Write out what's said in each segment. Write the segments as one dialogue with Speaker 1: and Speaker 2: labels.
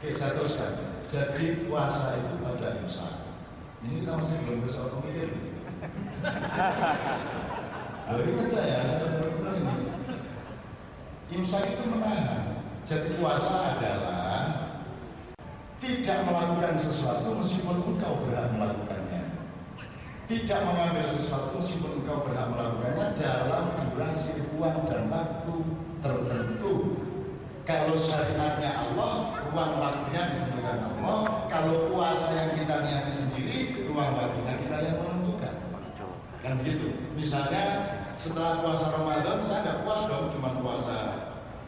Speaker 1: Oke, saya teruskan. Jadi puasa itu pada imsak. Ini kita masih belum bisa mikir. Loh ingat saya, saya benar-benar ini. Imsak itu menahan. Jadi puasa adalah tidak melakukan sesuatu meskipun engkau berhak melakukannya. Tidak mengambil sesuatu meskipun engkau berhak melakukannya dalam durasi ruang dan waktu tertentu. Kalau syariatnya Allah, ruang waktunya ditentukan Allah. Kalau puasa yang kita niati sendiri, ruang waktunya kita yang menentukan. Kan begitu. Misalnya setelah puasa Ramadan, saya nggak puas dong, cuma puasa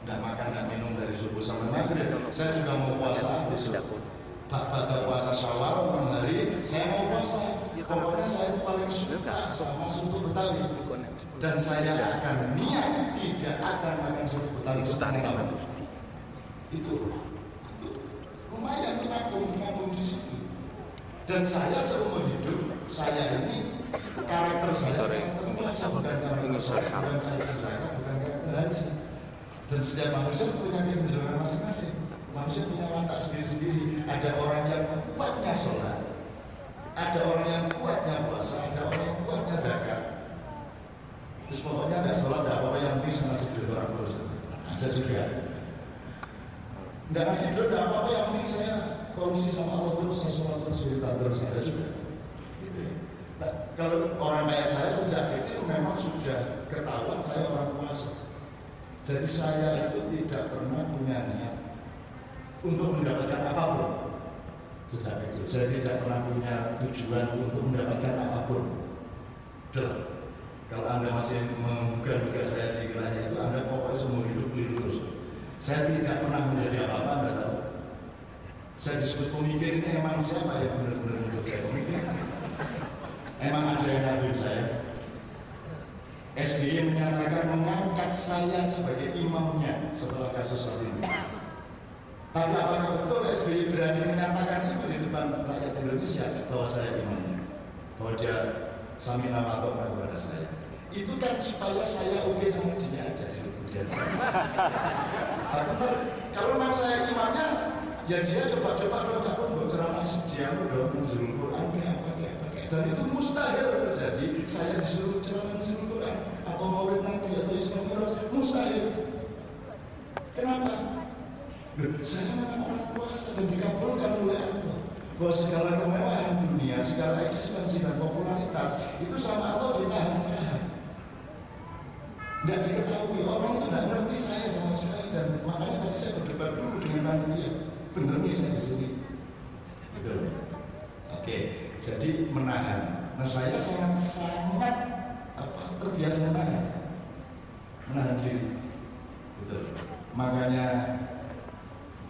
Speaker 1: nggak makan nggak minum dari subuh sampai maghrib. Saya juga mau puasa besok. Tak pada puasa Syawal malam hari, saya mau puasa. Pokoknya saya paling suka sama soto Betawi. Dan saya akan niat tidak akan makan soto Betawi setengah tahun. Itu, itu lumayan menabung, menabung di situ. Dan saya seumur hidup, saya ini karakter saya karakter puasa bukan karakter saya, bukan karakter saya, bukan karakter haji. Dan setiap manusia punya kecenderungan masing-masing. Manusia punya watak sendiri-sendiri. Ada orang yang kuatnya sholat, ada orang yang kuatnya puasa, ada orang yang kuatnya zakat. Terus pokoknya ada sholat, ada apa-apa yang penting ngasih duit orang terus. Ada juga. Nggak ngasih duit, ada apa-apa yang penting saya korupsi sama Allah terus, sholat terus, cerita terus, ada juga. Gitu ya. Nah, kalau orang kayak saya sejak kecil memang sudah ketahuan saya orang puasa. Jadi saya itu tidak pernah punya niat untuk mendapatkan apa pun sejak kecil. Saya tidak pernah punya tujuan untuk mendapatkan apa pun. Duh. Kalau Anda masih menggugah-gugah saya di wilayah itu, Anda pokoknya seumur hidup terus. Saya tidak pernah menjadi apa-apa, Anda tahu. Saya disebut pemikir ini emang siapa yang benar-benar menyebut saya pemikir? Emang ada yang ngaduin saya? SBY menyatakan mengangkat saya sebagai imamnya setelah kasus saat ini. Tapi apakah betul SBY berani menyatakan itu di depan rakyat Indonesia bahwa saya imamnya? Bahwa dia samina atau kepada saya. Itu kan supaya saya oke sama dia aja di kemudian. Tapi ntar, kalau memang saya imamnya, ya dia coba-coba dong, tak pun ceramah dia dong, nuzul Quran kayak apa kayak apa kayak. Dan itu mustahil terjadi. Saya disuruh ceramah nuzul Quran atau maulid Nabi atau Isra Mi'raj, mustahil. Kenapa? Saya memang orang puasa dan dikabulkan oleh Allah bahwa segala kemewahan dunia, segala eksistensi dan popularitas itu sama Allah ditahan-tahan. Tidak diketahui orang itu tidak ngerti saya sama sekali dan makanya tadi saya berdebat dulu dengan panitia. Bener nih saya di sini. Gitu. Oke, jadi menahan. Nah saya sangat sangat apa terbiasa menahan, menahan diri. Gitu. Makanya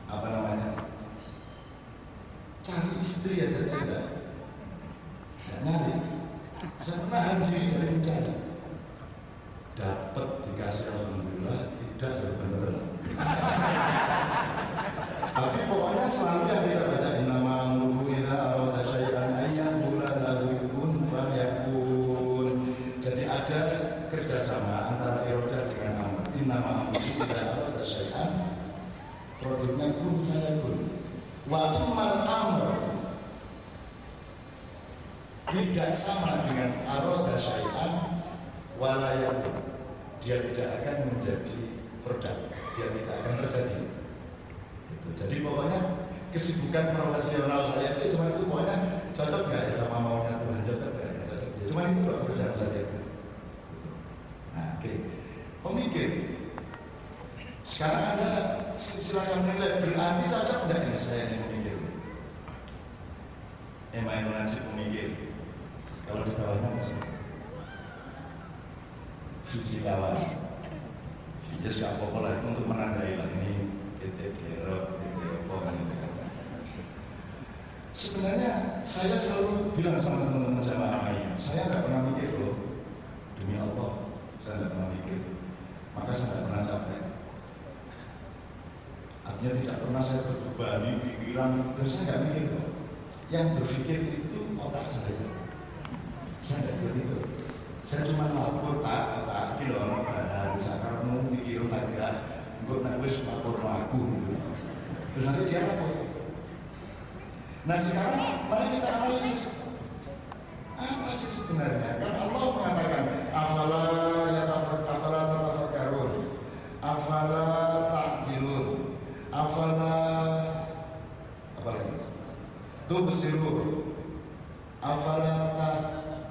Speaker 1: apa namanya cari istri aja saya tidak nyari saya menahan diri dari mencari dapat dikasih alhamdulillah tidak ya bener. Tapi pokoknya selalu yang kita baca nama amruhu ila arada syai'an ayyan bulan lagu kun fayakun. Jadi ada kerjasama antara eroda dengan amr ini nama amruhu ila arada syai'an produknya kun fayakun. Wa mal amr tidak sama dengan arada syai'an walayakun dia tidak akan menjadi produk dia tidak akan terjadi. Gitu. jadi pokoknya kesibukan profesional saya itu cuma itu pokoknya cocok gak ya sama maunya Tuhan? Cocok gak ya? Cocok ya? Cuma itu loh pekerjaan saya itu. Nah oke. Okay. pemikir sekarang ada istilah yang menilai berarti cocok enggak ini saya ini pemikir? Emang Najib pemikir. Kalau di bawahnya masih fisikawan ya siapa lah untuk menandai lah ini? PT Gero, PT Opo kan sebenarnya saya selalu bilang sama teman-teman jamaah lain saya nggak pernah mikir loh demi Allah saya nggak pernah mikir. Maka saya nggak pernah capek. Artinya tidak pernah saya terbebani pikiran dan saya nggak mikir loh. Yang berpikir itu otak saya wis lapor aku gitu terus nanti dia lapor Nah sekarang mari kita analisis apa sih sebenarnya? Kan Allah mengatakan afala yatafak afala tatafakkarun afala ta'qilun afala apa lagi? Tubsirun